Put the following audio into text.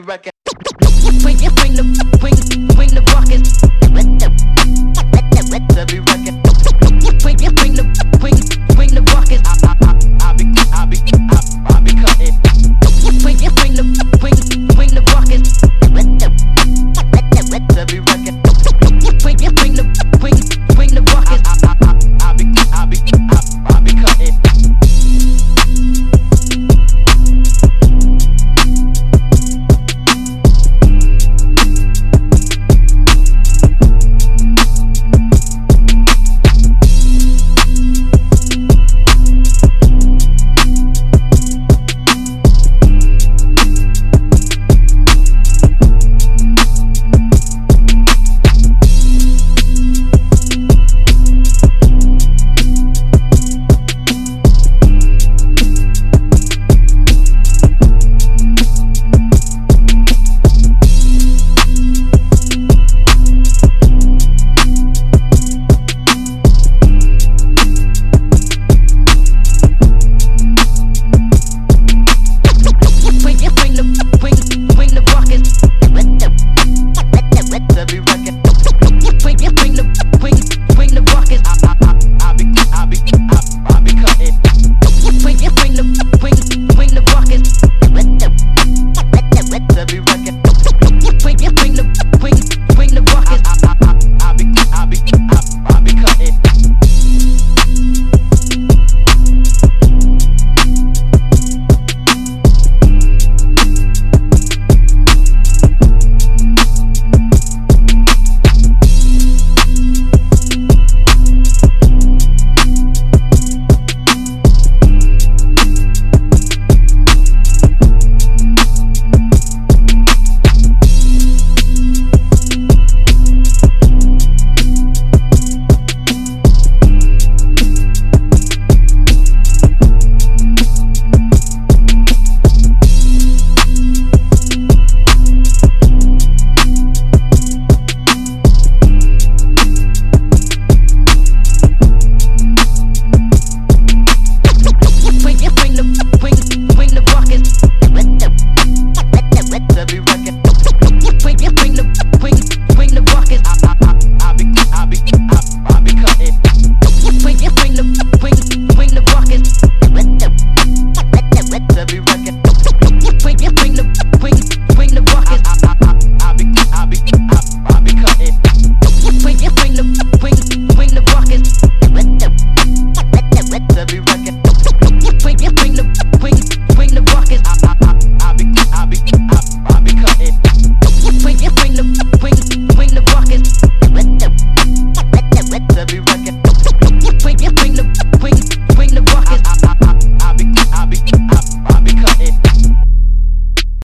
be back